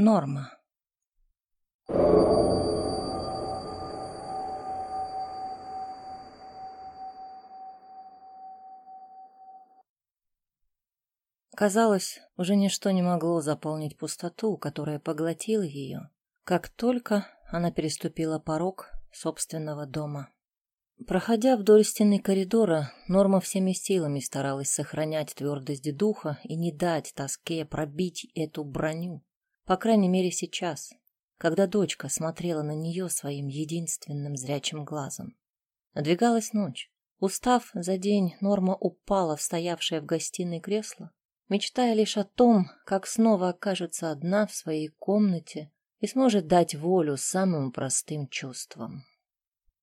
Норма. Казалось, уже ничто не могло заполнить пустоту, которая поглотила ее, как только она переступила порог собственного дома. Проходя вдоль стены коридора, Норма всеми силами старалась сохранять твердость духа и не дать тоске пробить эту броню. По крайней мере сейчас, когда дочка смотрела на нее своим единственным зрячим глазом. Надвигалась ночь. Устав за день, Норма упала в стоявшее в гостиной кресло, мечтая лишь о том, как снова окажется одна в своей комнате и сможет дать волю самым простым чувствам.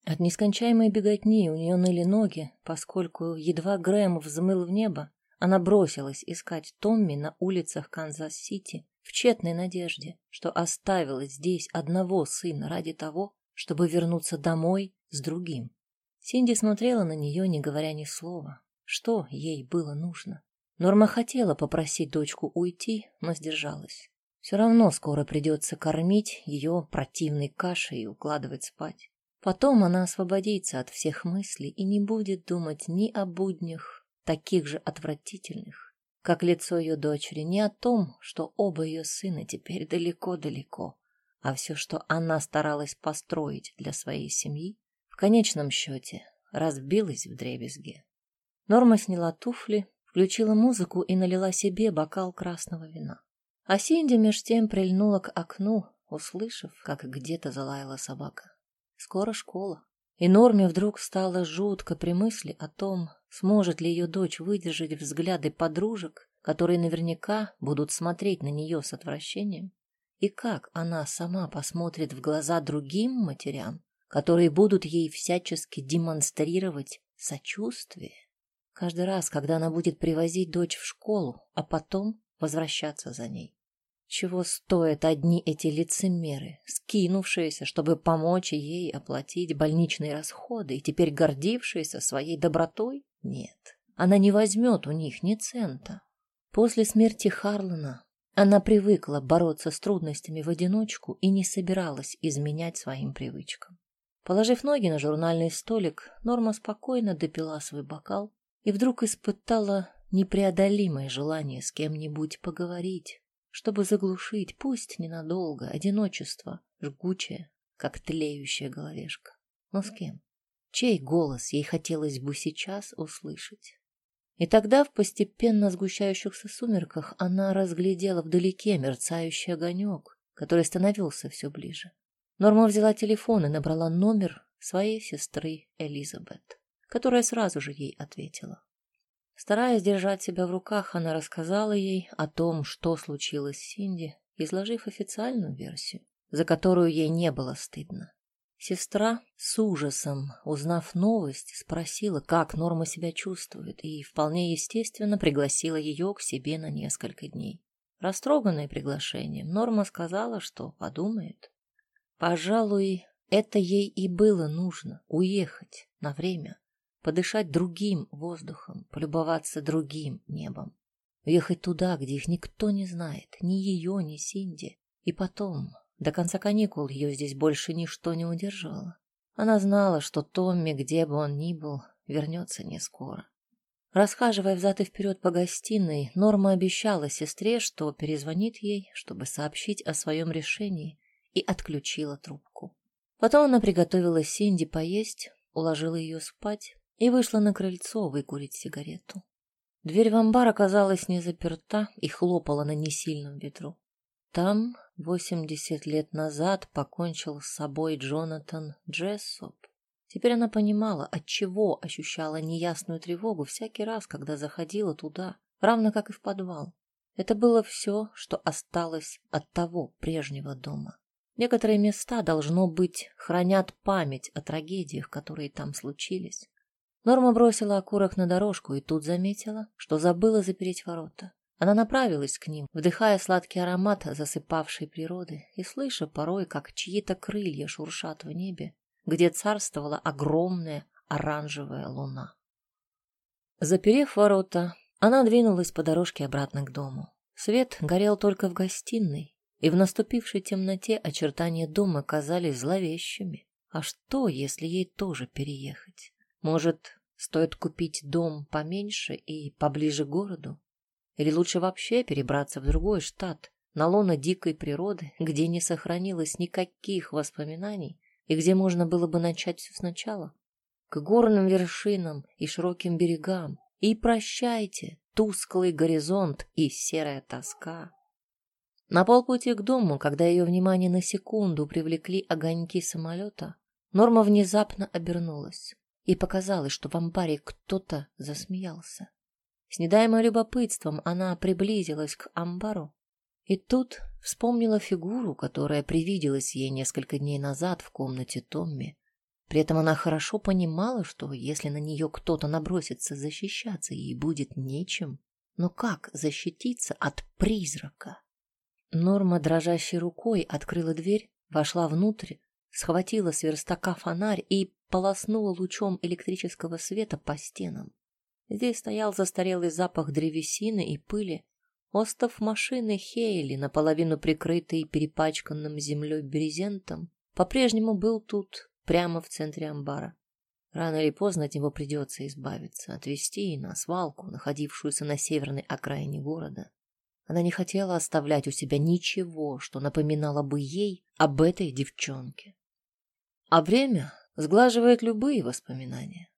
От нескончаемой беготни у нее ныли ноги, поскольку едва Грэм взмыл в небо, она бросилась искать Томми на улицах Канзас-Сити в тщетной надежде, что оставила здесь одного сына ради того, чтобы вернуться домой с другим. Синди смотрела на нее, не говоря ни слова. Что ей было нужно? Норма хотела попросить дочку уйти, но сдержалась. Все равно скоро придется кормить ее противной кашей и укладывать спать. Потом она освободится от всех мыслей и не будет думать ни о буднях, таких же отвратительных, как лицо ее дочери, ни о том, что оба ее сына теперь далеко-далеко, а все, что она старалась построить для своей семьи, в конечном счете разбилось в дребезге. Норма сняла туфли, включила музыку и налила себе бокал красного вина. А Синди меж тем прильнула к окну, услышав, как где-то залаяла собака. Скоро школа. И Норме вдруг стало жутко при мысли о том, сможет ли ее дочь выдержать взгляды подружек, которые наверняка будут смотреть на нее с отвращением, и как она сама посмотрит в глаза другим матерям, которые будут ей всячески демонстрировать сочувствие. Каждый раз, когда она будет привозить дочь в школу, а потом возвращаться за ней. Чего стоят одни эти лицемеры, скинувшиеся, чтобы помочь ей оплатить больничные расходы и теперь гордившиеся своей добротой? Нет, она не возьмет у них ни цента. После смерти Харлана она привыкла бороться с трудностями в одиночку и не собиралась изменять своим привычкам. Положив ноги на журнальный столик, Норма спокойно допила свой бокал и вдруг испытала непреодолимое желание с кем-нибудь поговорить, чтобы заглушить, пусть ненадолго, одиночество, жгучее, как тлеющая головешка. Но с кем? Чей голос ей хотелось бы сейчас услышать? И тогда в постепенно сгущающихся сумерках она разглядела вдалеке мерцающий огонек, который становился все ближе. Норма взяла телефон и набрала номер своей сестры Элизабет, которая сразу же ей ответила. Стараясь держать себя в руках, она рассказала ей о том, что случилось с Синди, изложив официальную версию, за которую ей не было стыдно. Сестра с ужасом, узнав новость, спросила, как Норма себя чувствует, и вполне естественно пригласила ее к себе на несколько дней. Растроганная приглашением, Норма сказала, что подумает. Пожалуй, это ей и было нужно — уехать на время подышать другим воздухом, полюбоваться другим небом. Уехать туда, где их никто не знает, ни ее, ни Синди. И потом, до конца каникул ее здесь больше ничто не удерживало. Она знала, что Томми, где бы он ни был, вернется не скоро. Расхаживая взад и вперед по гостиной, Норма обещала сестре, что перезвонит ей, чтобы сообщить о своем решении, и отключила трубку. Потом она приготовила Синди поесть, уложила ее спать, и вышла на крыльцо выкурить сигарету. Дверь в амбар оказалась не заперта и хлопала на несильном ветру. Там восемьдесят лет назад покончил с собой Джонатан Джессоп. Теперь она понимала, от чего ощущала неясную тревогу всякий раз, когда заходила туда, равно как и в подвал. Это было все, что осталось от того прежнего дома. Некоторые места, должно быть, хранят память о трагедиях, которые там случились. Норма бросила окурок на дорожку и тут заметила, что забыла запереть ворота. Она направилась к ним, вдыхая сладкий аромат засыпавшей природы и слыша порой, как чьи-то крылья шуршат в небе, где царствовала огромная оранжевая луна. Заперев ворота, она двинулась по дорожке обратно к дому. Свет горел только в гостиной, и в наступившей темноте очертания дома казались зловещими. А что, если ей тоже переехать? Может, стоит купить дом поменьше и поближе к городу? Или лучше вообще перебраться в другой штат, на лоно дикой природы, где не сохранилось никаких воспоминаний и где можно было бы начать все сначала? К горным вершинам и широким берегам. И прощайте, тусклый горизонт и серая тоска. На полпути к дому, когда ее внимание на секунду привлекли огоньки самолета, Норма внезапно обернулась и показалось, что в амбаре кто-то засмеялся. С недаемым любопытством она приблизилась к амбару и тут вспомнила фигуру, которая привиделась ей несколько дней назад в комнате Томми. При этом она хорошо понимала, что если на нее кто-то набросится защищаться, ей будет нечем. Но как защититься от призрака? Норма дрожащей рукой открыла дверь, вошла внутрь, схватила с верстака фонарь и полоснула лучом электрического света по стенам. Здесь стоял застарелый запах древесины и пыли. Остов машины Хейли, наполовину прикрытый перепачканным землей брезентом, по-прежнему был тут, прямо в центре амбара. Рано или поздно от него придется избавиться, отвезти на свалку, находившуюся на северной окраине города. Она не хотела оставлять у себя ничего, что напоминало бы ей об этой девчонке. А время сглаживает любые воспоминания.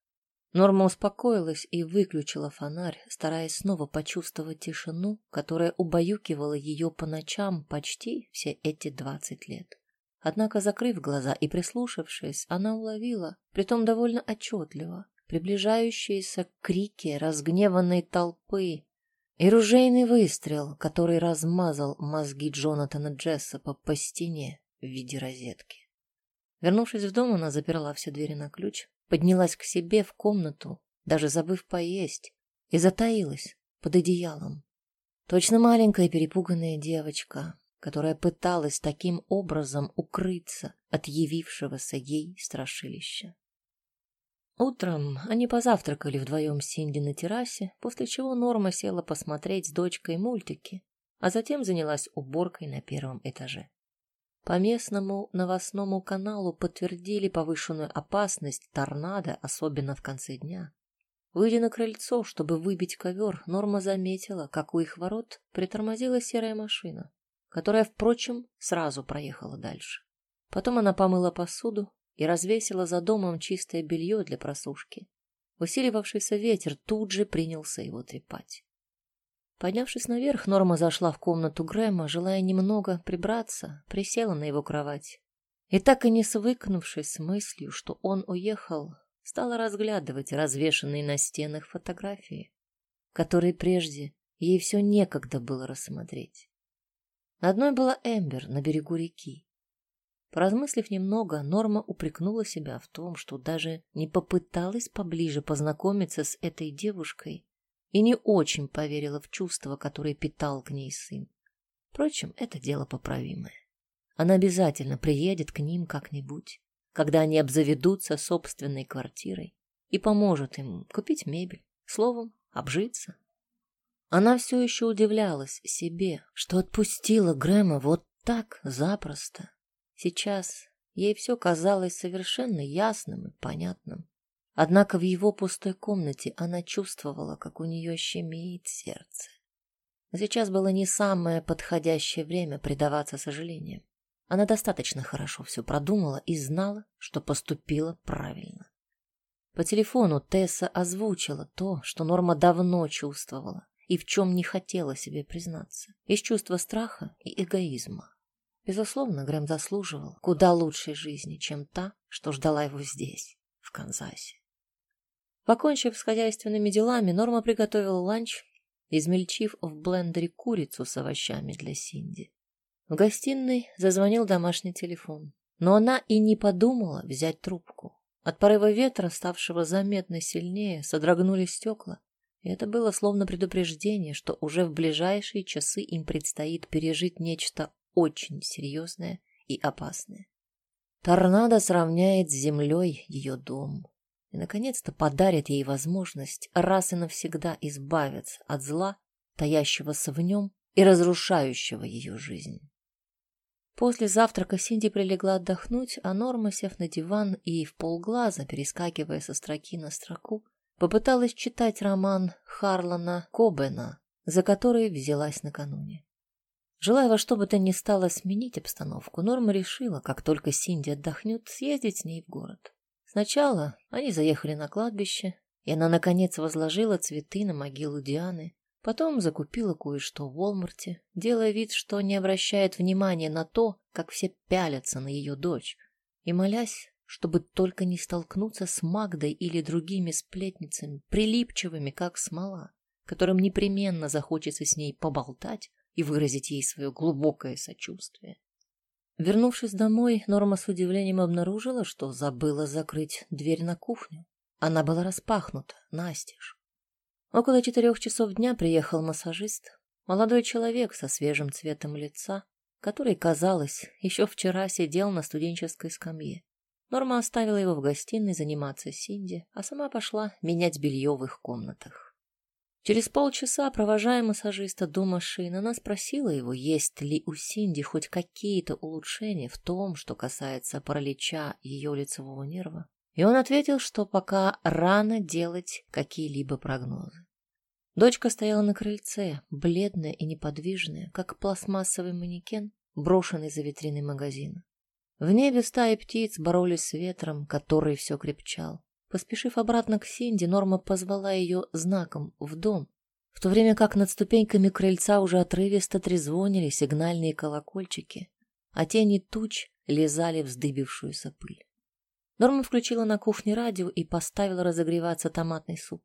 Норма успокоилась и выключила фонарь, стараясь снова почувствовать тишину, которая убаюкивала ее по ночам почти все эти двадцать лет. Однако, закрыв глаза и прислушавшись, она уловила, притом довольно отчетливо, приближающиеся крики разгневанной толпы, и ружейный выстрел, который размазал мозги Джонатана Джессопа по стене в виде розетки. Вернувшись в дом, она заперла все двери на ключ, поднялась к себе в комнату, даже забыв поесть, и затаилась под одеялом. Точно маленькая перепуганная девочка, которая пыталась таким образом укрыться от явившегося ей страшилища. Утром они позавтракали вдвоем с Синди на террасе, после чего Норма села посмотреть с дочкой мультики, а затем занялась уборкой на первом этаже. По местному новостному каналу подтвердили повышенную опасность торнадо, особенно в конце дня. Выйдя на крыльцо, чтобы выбить ковер, Норма заметила, как у их ворот притормозила серая машина, которая, впрочем, сразу проехала дальше. Потом она помыла посуду, и развесила за домом чистое белье для просушки. Усиливавшийся ветер тут же принялся его трепать. Поднявшись наверх, Норма зашла в комнату Грэма, желая немного прибраться, присела на его кровать. И так и не свыкнувшись с мыслью, что он уехал, стала разглядывать развешанные на стенах фотографии, которые прежде ей все некогда было рассмотреть. На одной была Эмбер на берегу реки. Поразмыслив немного, Норма упрекнула себя в том, что даже не попыталась поближе познакомиться с этой девушкой и не очень поверила в чувства, которые питал к ней сын. Впрочем, это дело поправимое. Она обязательно приедет к ним как-нибудь, когда они обзаведутся собственной квартирой и поможет им купить мебель, словом, обжиться. Она все еще удивлялась себе, что отпустила Грэма вот так запросто. Сейчас ей все казалось совершенно ясным и понятным. Однако в его пустой комнате она чувствовала, как у нее щемеет сердце. Сейчас было не самое подходящее время предаваться сожалениям. Она достаточно хорошо все продумала и знала, что поступила правильно. По телефону Тесса озвучила то, что Норма давно чувствовала и в чем не хотела себе признаться, из чувства страха и эгоизма. Безусловно, Грэм заслуживал куда лучшей жизни, чем та, что ждала его здесь, в Канзасе. Покончив с хозяйственными делами, Норма приготовила ланч, измельчив в блендере курицу с овощами для Синди. В гостиной зазвонил домашний телефон, но она и не подумала взять трубку. От порыва ветра, ставшего заметно сильнее, содрогнулись стекла, и это было словно предупреждение, что уже в ближайшие часы им предстоит пережить нечто очень серьезное и опасное. Торнадо сравняет с землей ее дом и, наконец-то, подарит ей возможность раз и навсегда избавиться от зла, таящегося в нем и разрушающего ее жизнь. После завтрака Синди прилегла отдохнуть, а Норма, сев на диван и в полглаза, перескакивая со строки на строку, попыталась читать роман Харлана Кобена, за который взялась накануне. Желая во что бы то ни стало сменить обстановку, Норма решила, как только Синди отдохнет, съездить с ней в город. Сначала они заехали на кладбище, и она, наконец, возложила цветы на могилу Дианы, потом закупила кое-что в Волмарте, делая вид, что не обращает внимания на то, как все пялятся на ее дочь, и молясь, чтобы только не столкнуться с Магдой или другими сплетницами, прилипчивыми, как смола, которым непременно захочется с ней поболтать, и выразить ей свое глубокое сочувствие. Вернувшись домой, Норма с удивлением обнаружила, что забыла закрыть дверь на кухню. Она была распахнута, настежь. Около четырех часов дня приехал массажист, молодой человек со свежим цветом лица, который, казалось, еще вчера сидел на студенческой скамье. Норма оставила его в гостиной заниматься Синди, а сама пошла менять белье в их комнатах. Через полчаса, провожая массажиста до машины, она спросила его, есть ли у Синди хоть какие-то улучшения в том, что касается паралича ее лицевого нерва. И он ответил, что пока рано делать какие-либо прогнозы. Дочка стояла на крыльце, бледная и неподвижная, как пластмассовый манекен, брошенный за витриной магазина. В небе стаи птиц боролись с ветром, который все крепчал. Поспешив обратно к Синди, Норма позвала ее знаком в дом, в то время как над ступеньками крыльца уже отрывисто трезвонили сигнальные колокольчики, а тени туч лизали вздыбившуюся пыль. Норма включила на кухне радио и поставила разогреваться томатный суп.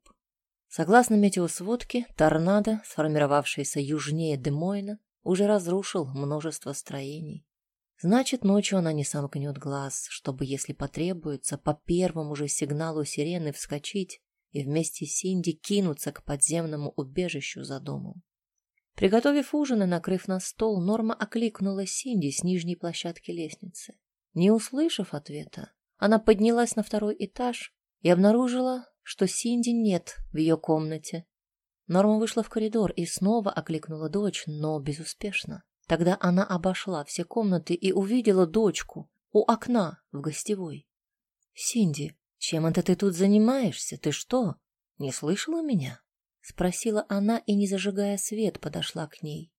Согласно метеосводке, торнадо, сформировавшийся южнее Демойна, уже разрушил множество строений. Значит, ночью она не сомкнет глаз, чтобы, если потребуется, по первому же сигналу сирены вскочить и вместе с Синди кинуться к подземному убежищу за домом. Приготовив ужин и накрыв на стол, Норма окликнула Синди с нижней площадки лестницы. Не услышав ответа, она поднялась на второй этаж и обнаружила, что Синди нет в ее комнате. Норма вышла в коридор и снова окликнула дочь, но безуспешно. Тогда она обошла все комнаты и увидела дочку у окна в гостевой. «Синди, чем это ты тут занимаешься? Ты что, не слышала меня?» Спросила она и, не зажигая свет, подошла к ней.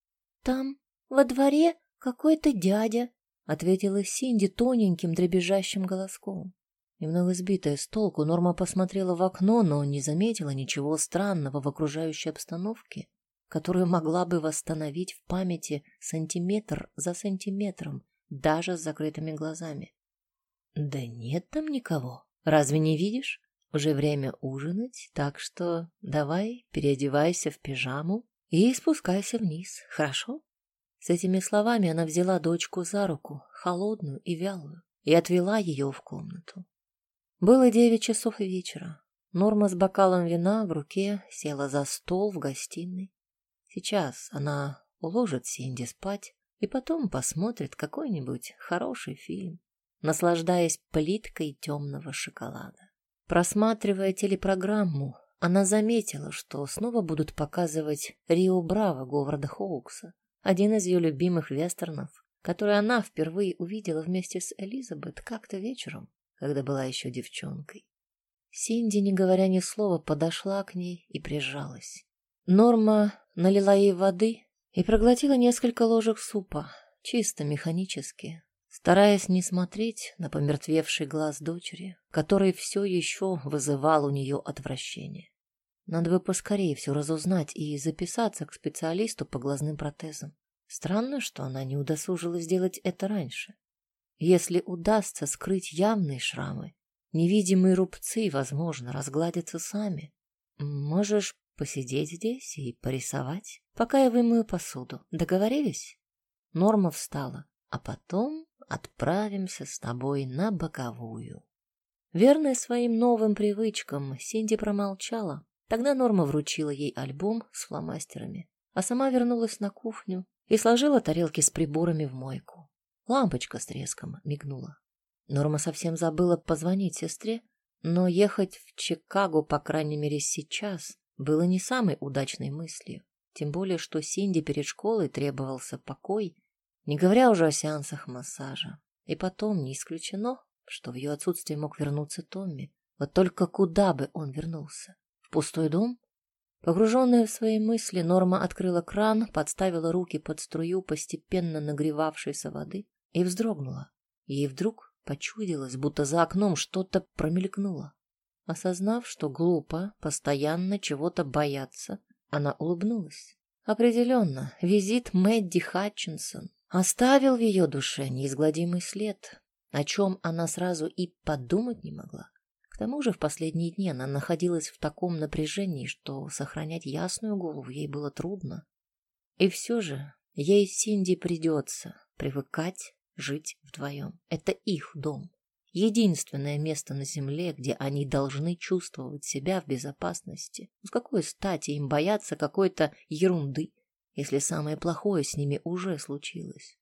«Там, во дворе, какой-то дядя», — ответила Синди тоненьким дребезжащим голоском. Немного сбитая с толку, Норма посмотрела в окно, но не заметила ничего странного в окружающей обстановке которую могла бы восстановить в памяти сантиметр за сантиметром, даже с закрытыми глазами. Да нет там никого. Разве не видишь? Уже время ужинать, так что давай переодевайся в пижаму и спускайся вниз, хорошо? С этими словами она взяла дочку за руку, холодную и вялую, и отвела ее в комнату. Было девять часов вечера. Норма с бокалом вина в руке села за стол в гостиной Сейчас она уложит Синди спать и потом посмотрит какой-нибудь хороший фильм, наслаждаясь плиткой темного шоколада. Просматривая телепрограмму, она заметила, что снова будут показывать «Рио Браво» Говарда Хоукса, один из ее любимых вестернов, который она впервые увидела вместе с Элизабет как-то вечером, когда была еще девчонкой. Синди, не говоря ни слова, подошла к ней и прижалась. Норма налила ей воды и проглотила несколько ложек супа, чисто механически, стараясь не смотреть на помертвевший глаз дочери, который все еще вызывал у нее отвращение. Надо бы поскорее все разузнать и записаться к специалисту по глазным протезам. Странно, что она не удосужилась сделать это раньше. Если удастся скрыть явные шрамы, невидимые рубцы, возможно, разгладятся сами. Можешь посидеть здесь и порисовать, пока я вымою посуду. Договорились? Норма встала, а потом отправимся с тобой на боковую. Верная своим новым привычкам, Синди промолчала. Тогда Норма вручила ей альбом с фломастерами, а сама вернулась на кухню и сложила тарелки с приборами в мойку. Лампочка с треском мигнула. Норма совсем забыла позвонить сестре, но ехать в Чикаго, по крайней мере сейчас, было не самой удачной мыслью. Тем более, что Синди перед школой требовался покой, Не говоря уже о сеансах массажа. И потом не исключено, что в ее отсутствие мог вернуться Томми. Вот только куда бы он вернулся? В пустой дом? Погруженная в свои мысли, Норма открыла кран, подставила руки под струю постепенно нагревавшейся воды и вздрогнула. Ей вдруг почудилось, будто за окном что-то промелькнуло. Осознав, что глупо постоянно чего-то бояться, она улыбнулась. Определенно, визит Мэдди Хатчинсон оставил в ее душе неизгладимый след, о чем она сразу и подумать не могла. К тому же в последние дни она находилась в таком напряжении, что сохранять ясную голову ей было трудно. И все же ей Синди придется привыкать жить вдвоем. Это их дом. Единственное место на земле, где они должны чувствовать себя в безопасности. С какой стати им бояться какой-то ерунды, если самое плохое с ними уже случилось?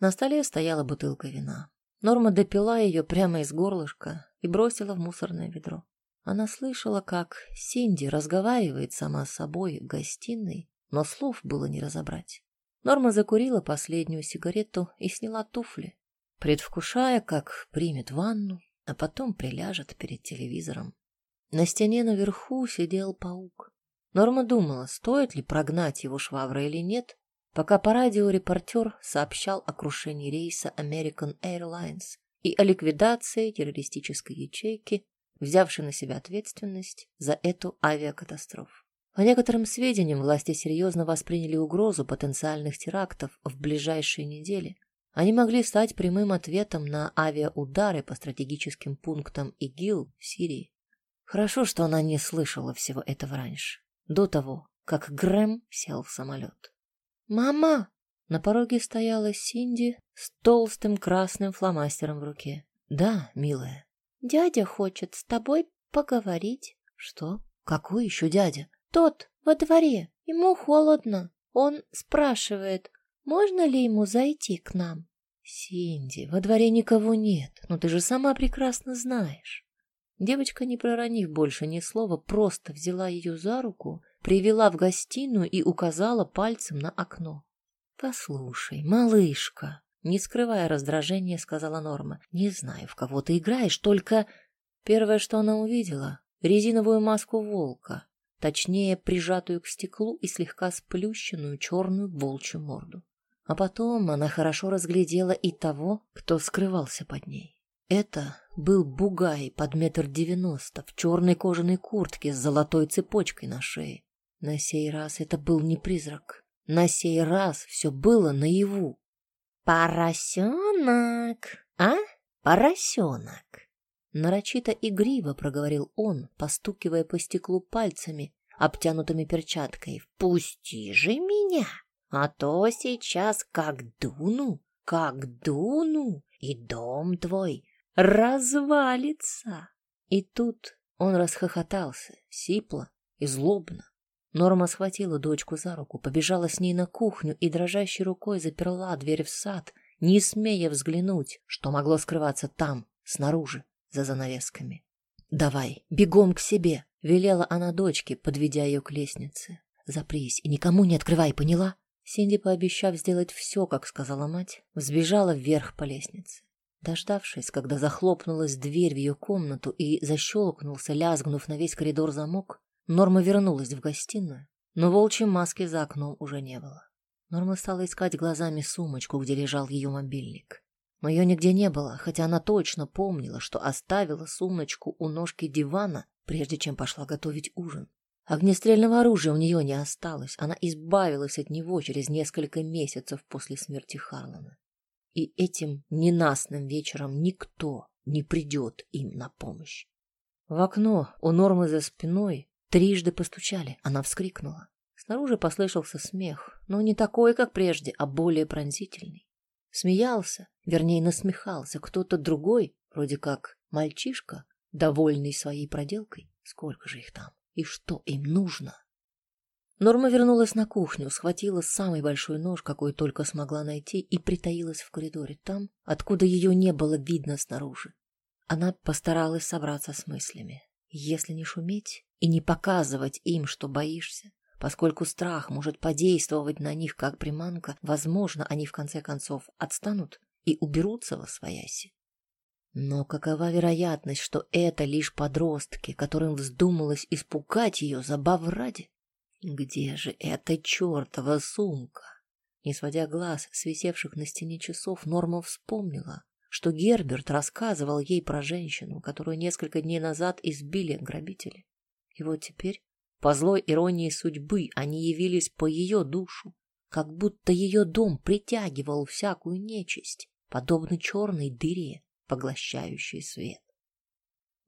На столе стояла бутылка вина. Норма допила ее прямо из горлышка и бросила в мусорное ведро. Она слышала, как Синди разговаривает сама с собой в гостиной, но слов было не разобрать. Норма закурила последнюю сигарету и сняла туфли, предвкушая, как примет ванну, а потом приляжет перед телевизором. На стене наверху сидел паук. Норма думала, стоит ли прогнать его шваброй или нет, пока по радио репортер сообщал о крушении рейса American Airlines и о ликвидации террористической ячейки, взявшей на себя ответственность за эту авиакатастрофу. По некоторым сведениям, власти серьезно восприняли угрозу потенциальных терактов в ближайшие недели. Они могли стать прямым ответом на авиаудары по стратегическим пунктам ИГИЛ в Сирии. Хорошо, что она не слышала всего этого раньше, до того, как Грэм сел в самолет. «Мама!» На пороге стояла Синди с толстым красным фломастером в руке. «Да, милая». «Дядя хочет с тобой поговорить». «Что? Какой еще дядя?» «Тот, во дворе. Ему холодно. Он спрашивает, можно ли ему зайти к нам?» «Синди, во дворе никого нет, но ты же сама прекрасно знаешь». Девочка, не проронив больше ни слова, просто взяла ее за руку привела в гостиную и указала пальцем на окно. «Послушай, малышка», — не скрывая раздражения, сказала Норма, — «не знаю, в кого ты играешь, только...» Первое, что она увидела — резиновую маску волка, точнее, прижатую к стеклу и слегка сплющенную черную волчью морду. А потом она хорошо разглядела и того, кто скрывался под ней. Это был бугай под метр девяносто в черной кожаной куртке с золотой цепочкой на шее. На сей раз это был не призрак. На сей раз все было наяву. «Поросенок, а? Поросенок!» Нарочито игриво проговорил он, постукивая по стеклу пальцами, обтянутыми перчаткой. «Впусти же меня, а то сейчас как дуну, как дуну, и дом твой развалится!» И тут он расхохотался, сипло и злобно. Норма схватила дочку за руку, побежала с ней на кухню и дрожащей рукой заперла дверь в сад, не смея взглянуть, что могло скрываться там, снаружи, за занавесками. «Давай, бегом к себе!» — велела она дочке, подведя ее к лестнице. «Запрись и никому не открывай, поняла?» Синди, пообещав сделать все, как сказала мать, взбежала вверх по лестнице. Дождавшись, когда захлопнулась дверь в ее комнату и защелкнулся, лязгнув на весь коридор замок, Норма вернулась в гостиную, но волчьей маски за окном уже не было. Норма стала искать глазами сумочку, где лежал ее мобильник. Но ее нигде не было, хотя она точно помнила, что оставила сумочку у ножки дивана, прежде чем пошла готовить ужин. Огнестрельного оружия у нее не осталось, она избавилась от него через несколько месяцев после смерти Харлана. И этим ненастным вечером никто не придет им на помощь. В окно у Нормы за спиной Трижды постучали, она вскрикнула. Снаружи послышался смех, но не такой, как прежде, а более пронзительный. Смеялся, вернее, насмехался кто-то другой, вроде как мальчишка, довольный своей проделкой. Сколько же их там? И что им нужно? Норма вернулась на кухню, схватила самый большой нож, какой только смогла найти, и притаилась в коридоре, там, откуда ее не было видно снаружи. Она постаралась собраться с мыслями. Если не шуметь, и не показывать им, что боишься. Поскольку страх может подействовать на них как приманка, возможно, они в конце концов отстанут и уберутся во свояси. Но какова вероятность, что это лишь подростки, которым вздумалось испугать ее забав ради? Где же эта чертова сумка? Не сводя глаз с висевших на стене часов, Норма вспомнила, что Герберт рассказывал ей про женщину, которую несколько дней назад избили грабители. И вот теперь, по злой иронии судьбы, они явились по ее душу, как будто ее дом притягивал всякую нечисть, подобно черной дыре, поглощающей свет.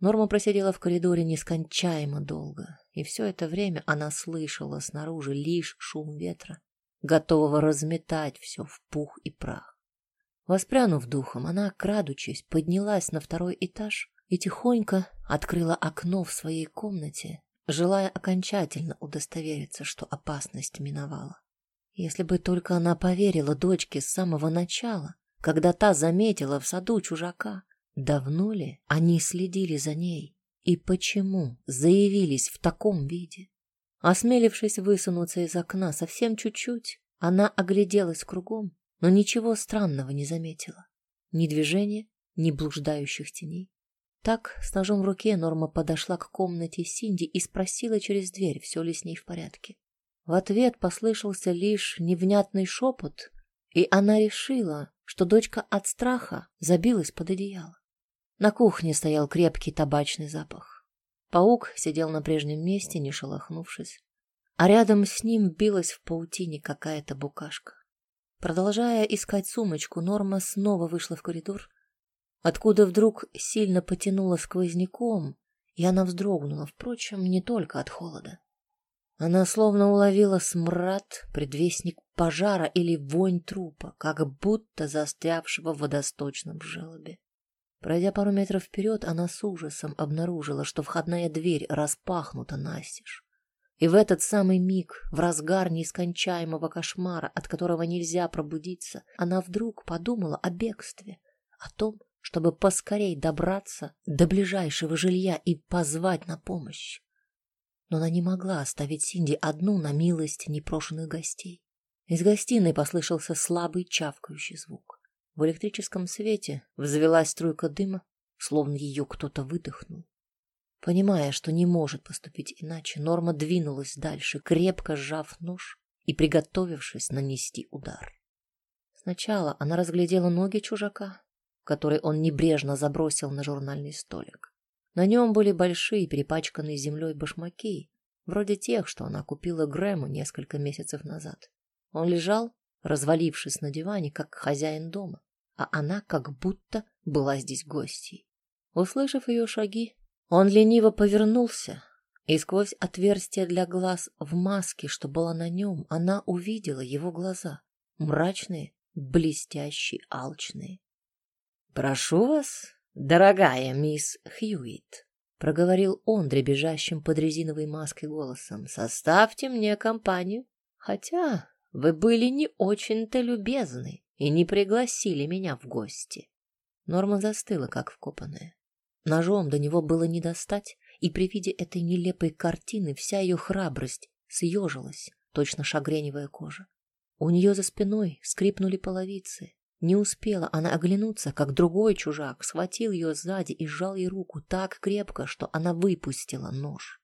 Норма просидела в коридоре нескончаемо долго, и все это время она слышала снаружи лишь шум ветра, готового разметать все в пух и прах. Воспрянув духом, она, крадучись, поднялась на второй этаж и тихонько открыла окно в своей комнате, желая окончательно удостовериться, что опасность миновала. Если бы только она поверила дочке с самого начала, когда та заметила в саду чужака, давно ли они следили за ней и почему заявились в таком виде. Осмелившись высунуться из окна совсем чуть-чуть, она огляделась кругом, но ничего странного не заметила. Ни движения, ни блуждающих теней. Так, с ножом в руке, Норма подошла к комнате Синди и спросила через дверь, все ли с ней в порядке. В ответ послышался лишь невнятный шепот, и она решила, что дочка от страха забилась под одеяло. На кухне стоял крепкий табачный запах. Паук сидел на прежнем месте, не шелохнувшись, а рядом с ним билась в паутине какая-то букашка. Продолжая искать сумочку, Норма снова вышла в коридор, откуда вдруг сильно потянуло сквозняком, и она вздрогнула, впрочем, не только от холода. Она словно уловила смрад, предвестник пожара или вонь трупа, как будто застрявшего в водосточном желобе. Пройдя пару метров вперед, она с ужасом обнаружила, что входная дверь распахнута настежь. И в этот самый миг, в разгар нескончаемого кошмара, от которого нельзя пробудиться, она вдруг подумала о бегстве, о том, чтобы поскорей добраться до ближайшего жилья и позвать на помощь. Но она не могла оставить Синди одну на милость непрошенных гостей. Из гостиной послышался слабый чавкающий звук. В электрическом свете взвелась струйка дыма, словно ее кто-то выдохнул. Понимая, что не может поступить иначе, Норма двинулась дальше, крепко сжав нож и приготовившись нанести удар. Сначала она разглядела ноги чужака, которые он небрежно забросил на журнальный столик. На нем были большие перепачканные землей башмаки, вроде тех, что она купила Грэму несколько месяцев назад. Он лежал, развалившись на диване, как хозяин дома, а она как будто была здесь гостьей. Услышав ее шаги, он лениво повернулся, и сквозь отверстие для глаз в маске, что была на нем, она увидела его глаза, мрачные, блестящие, алчные. «Прошу вас, дорогая мисс Хьюит», — проговорил он дребезжащим под резиновой маской голосом, — «составьте мне компанию, хотя вы были не очень-то любезны и не пригласили меня в гости. Норма застыла, как вкопанная. Ножом до него было не достать, и при виде этой нелепой картины вся ее храбрость съежилась, точно шагреневая кожа. У нее за спиной скрипнули половицы. Не успела она оглянуться, как другой чужак схватил ее сзади и сжал ей руку так крепко, что она выпустила нож.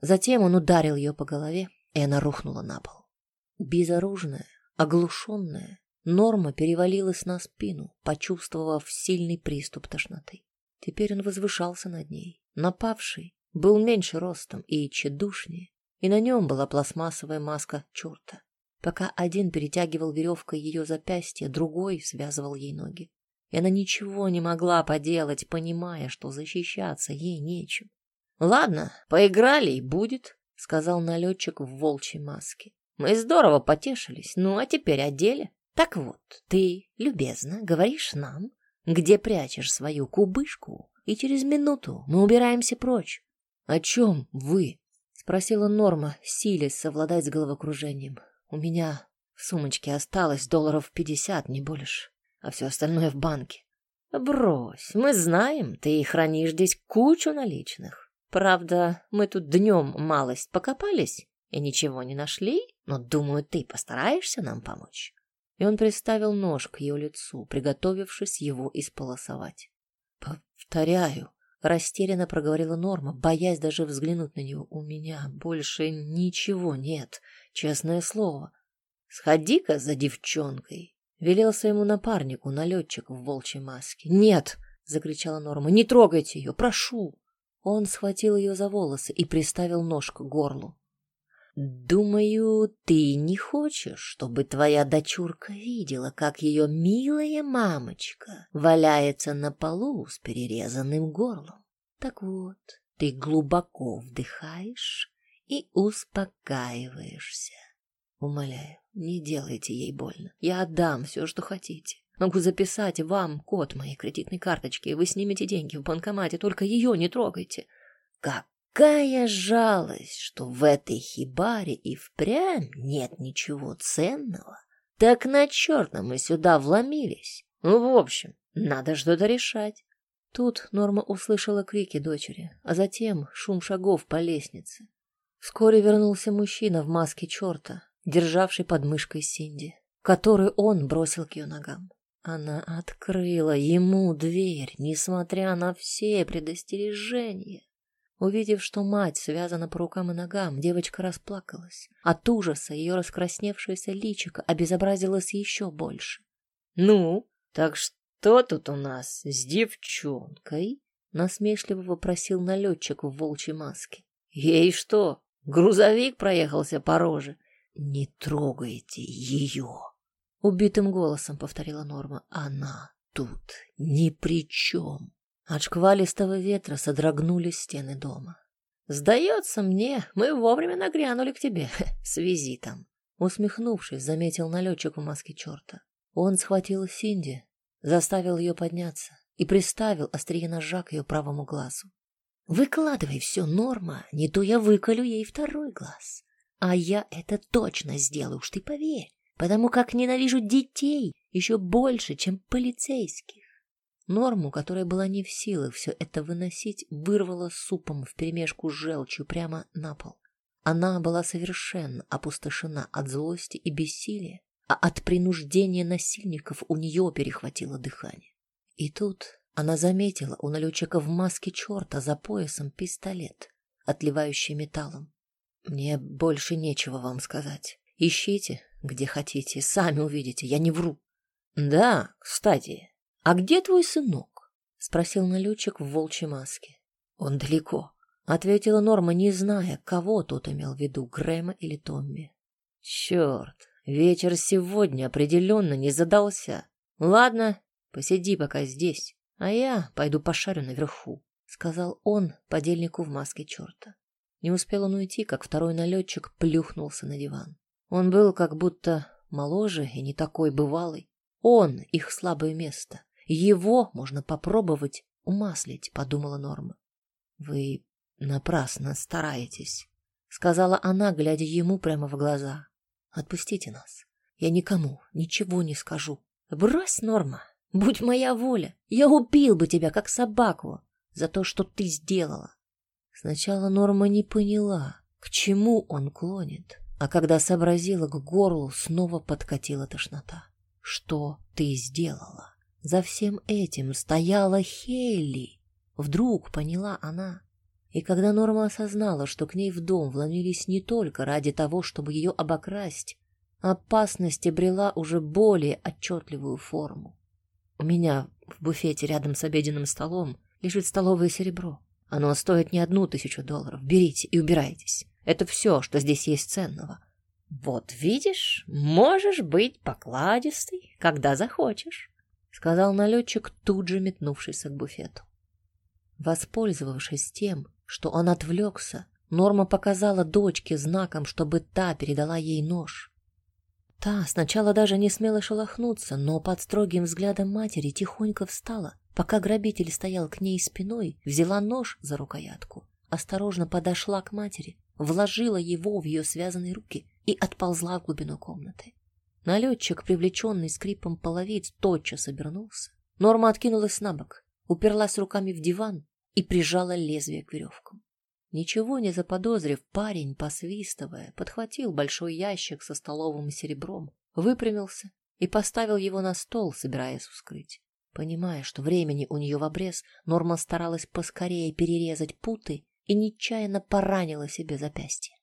Затем он ударил ее по голове, и она рухнула на пол. Безоружная, оглушенная, Норма перевалилась на спину, почувствовав сильный приступ тошноты. Теперь он возвышался над ней. Напавший был меньше ростом и тщедушнее, и на нем была пластмассовая маска черта. Пока один перетягивал веревкой ее запястье, другой связывал ей ноги. И она ничего не могла поделать, понимая, что защищаться ей нечем. — Ладно, поиграли и будет, — сказал налетчик в волчьей маске. Мы здорово потешились, ну а теперь о деле. Так вот, ты, любезно, говоришь нам, где прячешь свою кубышку, и через минуту мы убираемся прочь. — О чем вы? — спросила Норма, силясь совладать с головокружением. — У меня в сумочке осталось долларов пятьдесят, не больше, а все остальное в банке. — Брось, мы знаем, ты хранишь здесь кучу наличных. Правда, мы тут днем малость покопались, и ничего не нашли, но, думаю, ты постараешься нам помочь. И он приставил нож к ее лицу, приготовившись его исполосовать. Повторяю, растерянно проговорила Норма, боясь даже взглянуть на него. У меня больше ничего нет, честное слово. Сходи-ка за девчонкой, велел своему напарнику, налетчик в волчьей маске. Нет, закричала Норма, не трогайте ее, прошу. Он схватил ее за волосы и приставил нож к горлу. Думаю, ты не хочешь, чтобы твоя дочурка видела, как ее милая мамочка валяется на полу с перерезанным горлом. Так вот, ты глубоко вдыхаешь и успокаиваешься. Умоляю, не делайте ей больно. Я отдам все, что хотите. Могу записать вам код моей кредитной карточки, и вы снимете деньги в банкомате, только ее не трогайте. Как Какая жалость, что в этой хибаре и впрямь нет ничего ценного. Так на черта мы сюда вломились. Ну, в общем, надо что-то решать. Тут Норма услышала крики дочери, а затем шум шагов по лестнице. Вскоре вернулся мужчина в маске черта, державший под мышкой Синди, которую он бросил к ее ногам. Она открыла ему дверь, несмотря на все предостережения. Увидев, что мать связана по рукам и ногам, девочка расплакалась. От ужаса ее раскрасневшееся личико обезобразилось еще больше. — Ну, так что тут у нас с девчонкой? — насмешливо вопросил налетчик в волчьей маске. — Ей что, грузовик проехался по роже? — Не трогайте ее! — убитым голосом повторила Норма. — Она тут ни при чем. От шквалистого ветра содрогнулись стены дома. «Сдается мне, мы вовремя нагрянули к тебе с визитом», — усмехнувшись, заметил налетчик в маске черта. Он схватил Синди, заставил ее подняться и приставил острие ножа к ее правому глазу. «Выкладывай все, Норма, не то я выколю ей второй глаз. А я это точно сделаю, уж ты поверь, потому как ненавижу детей еще больше, чем полицейских. Норму, которая была не в силах все это выносить, вырвала супом вперемешку с желчью прямо на пол. Она была совершенно опустошена от злости и бессилия, а от принуждения насильников у нее перехватило дыхание. И тут она заметила у налетчика в маске черта за поясом пистолет, отливающий металлом. «Мне больше нечего вам сказать. Ищите, где хотите, сами увидите, я не вру». «Да, кстати, «А где твой сынок?» — спросил налетчик в волчьей маске. «Он далеко», — ответила Норма, не зная, кого тот имел в виду, Грэма или Томми. «Черт, вечер сегодня определенно не задался. Ладно, посиди пока здесь, а я пойду пошарю наверху», — сказал он подельнику в маске черта. Не успел он уйти, как второй налетчик плюхнулся на диван. Он был как будто моложе и не такой бывалый. Он — их слабое место. Его можно попробовать умаслить, подумала Норма. Вы напрасно стараетесь, сказала она, глядя ему прямо в глаза. Отпустите нас. Я никому ничего не скажу. Брось, Норма, будь моя воля. Я убил бы тебя как собаку за то, что ты сделала. Сначала Норма не поняла, к чему он клонит, а когда сообразила, к горлу снова подкатила тошнота. Что ты сделала? За всем этим стояла Хейли. Вдруг поняла она. И когда Норма осознала, что к ней в дом вломились не только ради того, чтобы ее обокрасть, опасность обрела уже более отчетливую форму. У меня в буфете рядом с обеденным столом лежит столовое серебро. Оно стоит не одну тысячу долларов. Берите и убирайтесь. Это все, что здесь есть ценного. Вот видишь, можешь быть покладистой, когда захочешь сказал налетчик, тут же метнувшийся к буфету. Воспользовавшись тем, что он отвлекся, Норма показала дочке знаком, чтобы та передала ей нож. Та сначала даже не смела шелохнуться, но под строгим взглядом матери тихонько встала, пока грабитель стоял к ней спиной, взяла нож за рукоятку, осторожно подошла к матери, вложила его в ее связанные руки и отползла в глубину комнаты. Налетчик, привлеченный скрипом половиц, тотчас обернулся. Норма откинулась на бок, уперлась руками в диван и прижала лезвие к веревкам. Ничего не заподозрив, парень, посвистывая, подхватил большой ящик со столовым серебром, выпрямился и поставил его на стол, собираясь вскрыть. Понимая, что времени у нее в обрез, Норма старалась поскорее перерезать путы и нечаянно поранила себе запястье.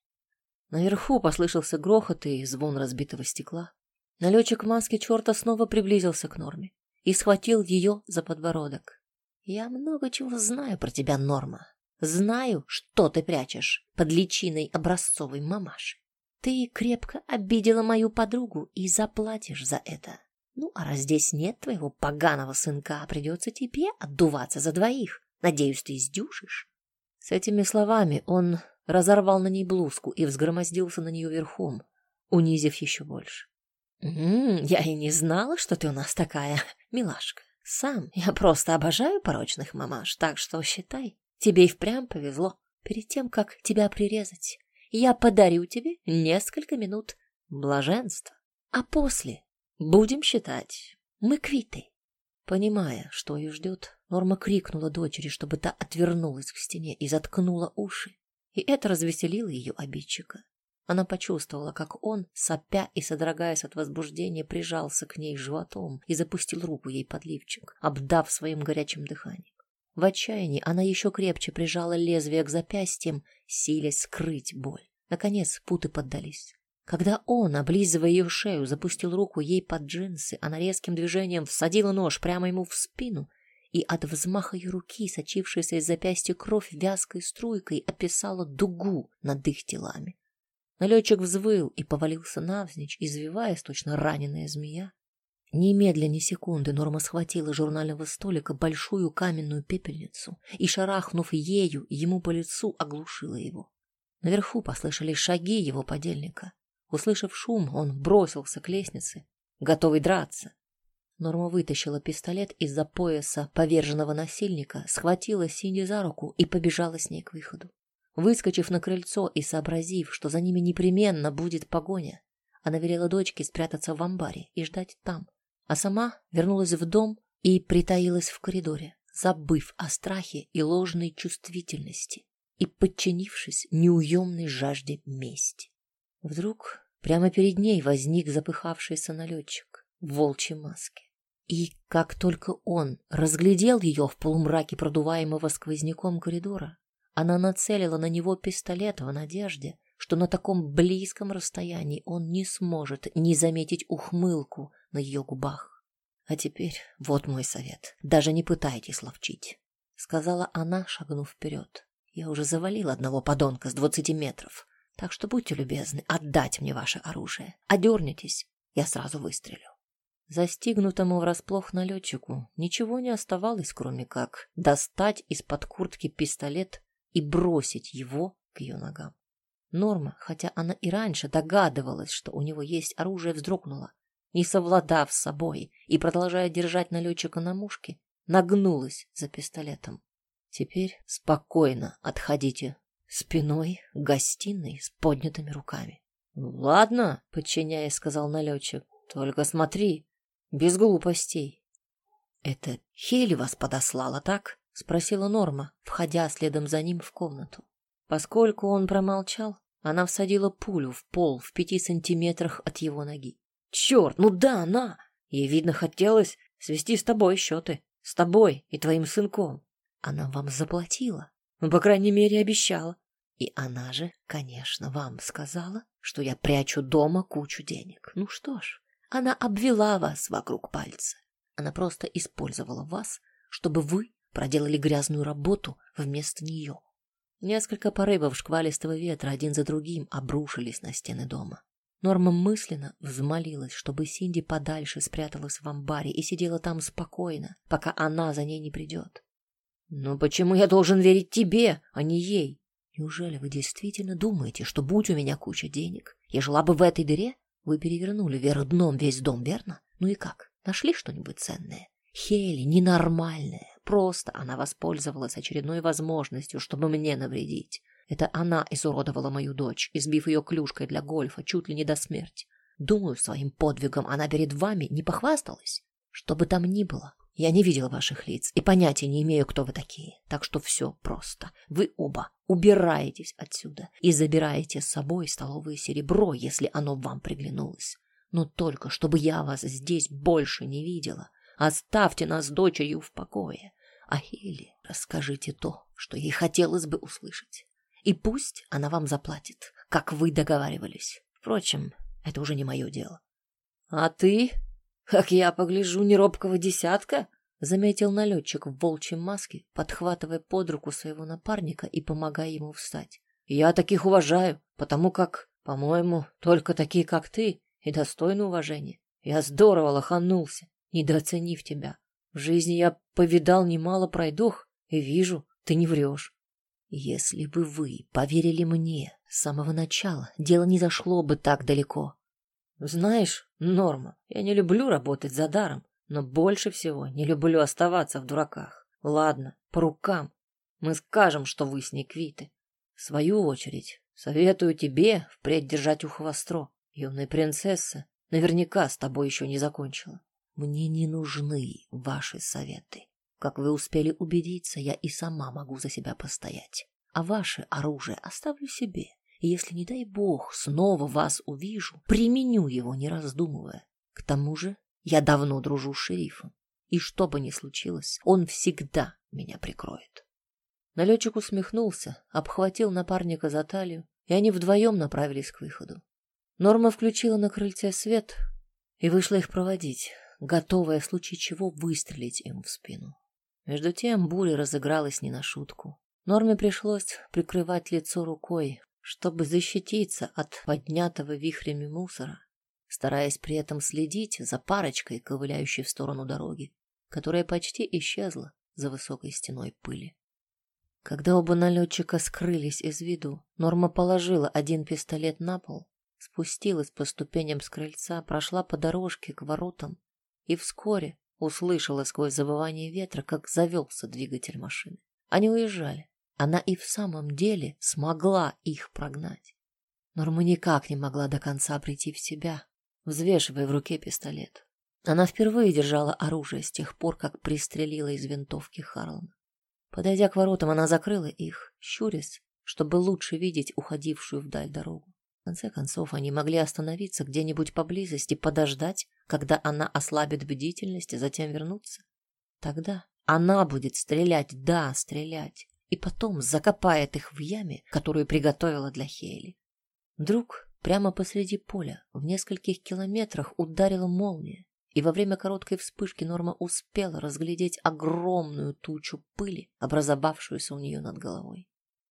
Наверху послышался грохот и звон разбитого стекла. Налетчик маски черта снова приблизился к Норме и схватил ее за подбородок. «Я много чего знаю про тебя, Норма. Знаю, что ты прячешь под личиной образцовой мамаши. Ты крепко обидела мою подругу и заплатишь за это. Ну, а раз здесь нет твоего поганого сынка, придется тебе отдуваться за двоих. Надеюсь, ты издюшишь. С этими словами он разорвал на ней блузку и взгромоздился на нее верхом, унизив еще больше. «М -м, «Я и не знала, что ты у нас такая милашка. Сам я просто обожаю порочных мамаш, так что считай, тебе и впрямь повезло. Перед тем, как тебя прирезать, я подарю тебе несколько минут блаженства, а после будем считать, мы квиты». Понимая, что ее ждет, Норма крикнула дочери, чтобы та отвернулась к стене и заткнула уши. И это развеселило ее обидчика. Она почувствовала, как он, сопя и содрогаясь от возбуждения, прижался к ней животом и запустил руку ей под лифчик, обдав своим горячим дыханием. В отчаянии она еще крепче прижала лезвие к запястьям, силясь скрыть боль. Наконец путы поддались. Когда он, облизывая ее шею, запустил руку ей под джинсы, она резким движением всадила нож прямо ему в спину и от взмаха ее руки, сочившаяся из запястья кровь вязкой струйкой, описала дугу над их телами. Налетчик взвыл и повалился навзничь, извиваясь, точно раненая змея. Немедля ни секунды Норма схватила с журнального столика большую каменную пепельницу и, шарахнув ею, ему по лицу оглушила его. Наверху послышались шаги его подельника. Услышав шум, он бросился к лестнице, готовый драться. Норма вытащила пистолет из-за пояса поверженного насильника, схватила Синди за руку и побежала с ней к выходу. Выскочив на крыльцо и сообразив, что за ними непременно будет погоня, она велела дочке спрятаться в амбаре и ждать там, а сама вернулась в дом и притаилась в коридоре, забыв о страхе и ложной чувствительности и подчинившись неуемной жажде мести. Вдруг прямо перед ней возник запыхавшийся налетчик в волчьей маске. И как только он разглядел ее в полумраке продуваемого сквозняком коридора, она нацелила на него пистолет в надежде, что на таком близком расстоянии он не сможет не заметить ухмылку на ее губах. А теперь вот мой совет. Даже не пытайтесь ловчить, — сказала она, шагнув вперед. Я уже завалил одного подонка с двадцати метров, так что будьте любезны отдать мне ваше оружие. Одернитесь, я сразу выстрелю. Застигнутому врасплох налетчику ничего не оставалось, кроме как достать из-под куртки пистолет и бросить его к ее ногам. Норма, хотя она и раньше догадывалась, что у него есть оружие, вздрогнула, не совладав с собой и, продолжая держать налетчика на мушке, нагнулась за пистолетом. Теперь спокойно отходите спиной к гостиной с поднятыми руками. — Ладно, — подчиняясь, сказал налетчик, — только смотри, без глупостей. Это Хейли вас подослала, так? спросила Норма, входя следом за ним в комнату. Поскольку он промолчал, она всадила пулю в пол в пяти сантиметрах от его ноги. Черт, ну да, она! Ей, видно, хотелось свести с тобой счеты. С тобой и твоим сынком. Она вам заплатила. Ну, по крайней мере, обещала. И она же, конечно, вам сказала, что я прячу дома кучу денег. Ну что ж, она обвела вас вокруг пальца. Она просто использовала вас, чтобы вы проделали грязную работу вместо нее. Несколько порывов шквалистого ветра один за другим обрушились на стены дома. Норма мысленно взмолилась, чтобы Синди подальше спряталась в амбаре и сидела там спокойно, пока она за ней не придет. «Но почему я должен верить тебе, а не ей? Неужели вы действительно думаете, что будь у меня куча денег, я жила бы в этой дыре? Вы перевернули вверх дном весь дом, верно? Ну и как? Нашли что-нибудь ценное? Хели ненормальная. Просто она воспользовалась очередной возможностью, чтобы мне навредить. Это она изуродовала мою дочь, избив ее клюшкой для гольфа чуть ли не до смерти. Думаю, своим подвигом она перед вами не похвасталась. Что бы там ни было, Я не видел ваших лиц и понятия не имею, кто вы такие. Так что все просто. Вы оба убираетесь отсюда и забираете с собой столовое серебро, если оно вам приглянулось. Но только чтобы я вас здесь больше не видела. Оставьте нас с дочерью в покое. А Хели расскажите то, что ей хотелось бы услышать. И пусть она вам заплатит, как вы договаривались. Впрочем, это уже не мое дело. — А ты, как я погляжу, не робкого десятка? — заметил налетчик в волчьей маске, подхватывая под руку своего напарника и помогая ему встать. — Я таких уважаю, потому как, по-моему, только такие, как ты, и достойны уважения. Я здорово лоханулся, недооценив тебя. В жизни я повидал немало пройдох и вижу, ты не врешь. Если бы вы поверили мне с самого начала, дело не зашло бы так далеко. Знаешь, Норма, я не люблю работать за даром, но больше всего не люблю оставаться в дураках. Ладно, по рукам. Мы скажем, что вы с ней квиты. В свою очередь, советую тебе впредь держать ухо востро. Юная принцесса наверняка с тобой еще не закончила. Мне не нужны ваши советы. Как вы успели убедиться, я и сама могу за себя постоять. А ваше оружие оставлю себе. И если, не дай бог, снова вас увижу, применю его, не раздумывая. К тому же я давно дружу с шерифом. И что бы ни случилось, он всегда меня прикроет. Налетчик усмехнулся, обхватил напарника за талию, и они вдвоем направились к выходу. Норма включила на крыльце свет и вышла их проводить готовая в случае чего выстрелить им в спину. Между тем буря разыгралась не на шутку. Норме пришлось прикрывать лицо рукой, чтобы защититься от поднятого вихрями мусора, стараясь при этом следить за парочкой, ковыляющей в сторону дороги, которая почти исчезла за высокой стеной пыли. Когда оба налетчика скрылись из виду, Норма положила один пистолет на пол, спустилась по ступеням с крыльца, прошла по дорожке к воротам и вскоре услышала сквозь забывание ветра, как завелся двигатель машины. Они уезжали. Она и в самом деле смогла их прогнать. Норма никак не могла до конца прийти в себя, взвешивая в руке пистолет. Она впервые держала оружие с тех пор, как пристрелила из винтовки Харлана. Подойдя к воротам, она закрыла их, щурясь, чтобы лучше видеть уходившую вдаль дорогу. Конце концов, они могли остановиться где-нибудь поблизости, подождать, когда она ослабит бдительность, и затем вернуться. Тогда она будет стрелять, да, стрелять, и потом закопает их в яме, которую приготовила для Хейли. Вдруг прямо посреди поля, в нескольких километрах, ударила молния, и во время короткой вспышки Норма успела разглядеть огромную тучу пыли, образовавшуюся у нее над головой.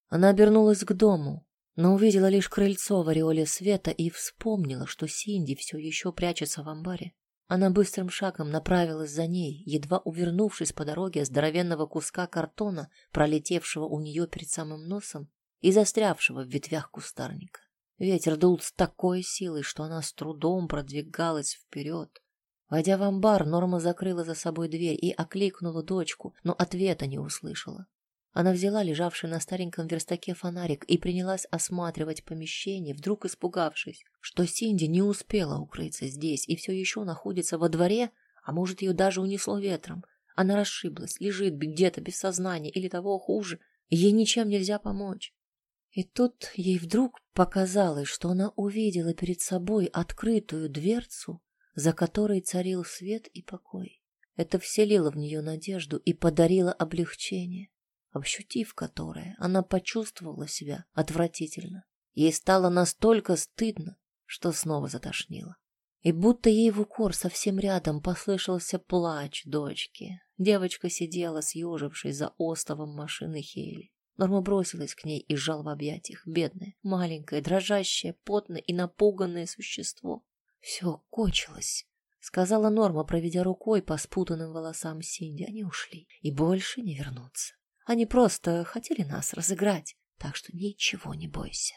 Она обернулась к дому, но увидела лишь крыльцо в ореоле света и вспомнила, что Синди все еще прячется в амбаре. Она быстрым шагом направилась за ней, едва увернувшись по дороге здоровенного куска картона, пролетевшего у нее перед самым носом и застрявшего в ветвях кустарника. Ветер дул с такой силой, что она с трудом продвигалась вперед. Войдя в амбар, Норма закрыла за собой дверь и окликнула дочку, но ответа не услышала. Она взяла лежавший на стареньком верстаке фонарик и принялась осматривать помещение, вдруг испугавшись, что Синди не успела укрыться здесь и все еще находится во дворе, а может, ее даже унесло ветром. Она расшиблась, лежит где-то без сознания или того хуже, ей ничем нельзя помочь. И тут ей вдруг показалось, что она увидела перед собой открытую дверцу, за которой царил свет и покой. Это вселило в нее надежду и подарило облегчение ощутив которое, она почувствовала себя отвратительно. Ей стало настолько стыдно, что снова затошнило. И будто ей в укор совсем рядом послышался плач дочки. Девочка сидела, съежившись за остовом машины Хейли. Норма бросилась к ней и сжал в объятиях. Бедное, маленькое, дрожащее, потное и напуганное существо. Все кончилось, сказала Норма, проведя рукой по спутанным волосам Синди. Они ушли и больше не вернутся. Они просто хотели нас разыграть, так что ничего не бойся.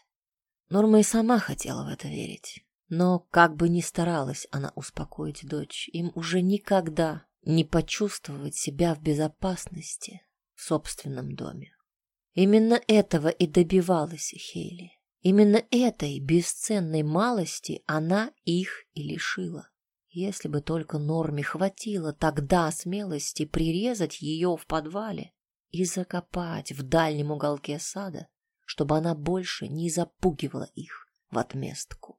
Норма и сама хотела в это верить. Но как бы ни старалась она успокоить дочь, им уже никогда не почувствовать себя в безопасности в собственном доме. Именно этого и добивалась Хейли. Именно этой бесценной малости она их и лишила. Если бы только Норме хватило тогда смелости прирезать ее в подвале и закопать в дальнем уголке сада, чтобы она больше не запугивала их в отместку.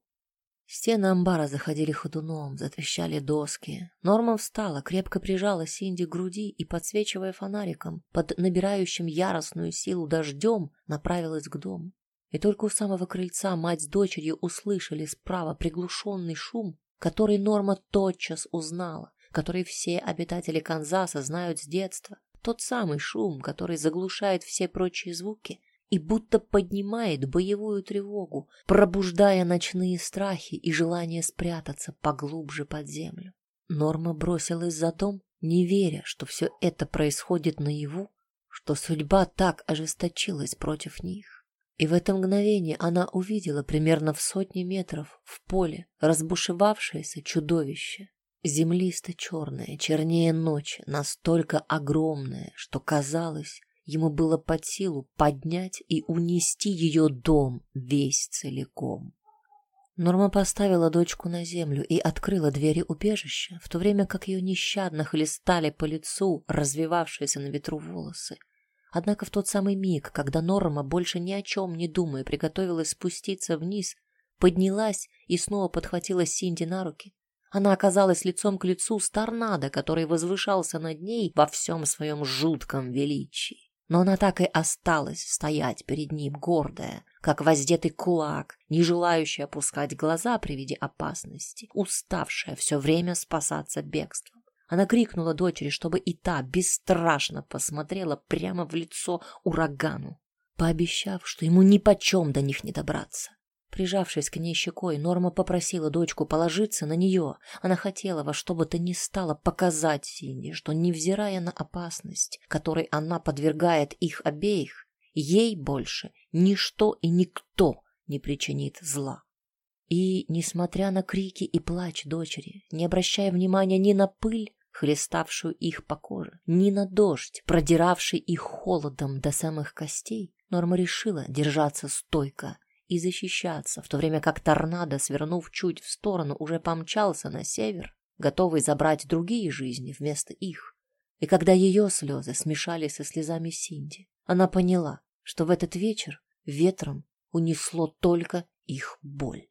Стены амбара заходили ходуном, затрещали доски. Норма встала, крепко прижала Синди к груди и, подсвечивая фонариком, под набирающим яростную силу дождем, направилась к дому. И только у самого крыльца мать с дочерью услышали справа приглушенный шум, который Норма тотчас узнала, который все обитатели Канзаса знают с детства. Тот самый шум, который заглушает все прочие звуки и будто поднимает боевую тревогу, пробуждая ночные страхи и желание спрятаться поглубже под землю. Норма бросилась за дом, не веря, что все это происходит наяву, что судьба так ожесточилась против них. И в это мгновение она увидела примерно в сотне метров в поле разбушевавшееся чудовище. Землисто-черное, чернее ночи, настолько огромное, что казалось, Ему было под силу поднять и унести ее дом весь целиком. Норма поставила дочку на землю и открыла двери убежища, в то время как ее нещадно хлестали по лицу развивавшиеся на ветру волосы. Однако в тот самый миг, когда Норма, больше ни о чем не думая, приготовилась спуститься вниз, поднялась и снова подхватила Синди на руки, она оказалась лицом к лицу с торнадо, который возвышался над ней во всем своем жутком величии. Но она так и осталась стоять перед ним, гордая, как воздетый кулак, не желающая опускать глаза при виде опасности, уставшая все время спасаться бегством. Она крикнула дочери, чтобы и та бесстрашно посмотрела прямо в лицо урагану, пообещав, что ему нипочем до них не добраться. Прижавшись к ней щекой, Норма попросила дочку положиться на нее. Она хотела во что бы то ни стало показать Синди, что, невзирая на опасность, которой она подвергает их обеих, ей больше ничто и никто не причинит зла. И, несмотря на крики и плач дочери, не обращая внимания ни на пыль, хлеставшую их по коже, ни на дождь, продиравший их холодом до самых костей, Норма решила держаться стойко и защищаться, в то время как торнадо, свернув чуть в сторону, уже помчался на север, готовый забрать другие жизни вместо их. И когда ее слезы смешались со слезами Синди, она поняла, что в этот вечер ветром унесло только их боль.